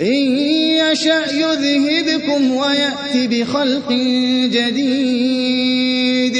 إن يشأ يذهبكم ويأت بخلق جديد.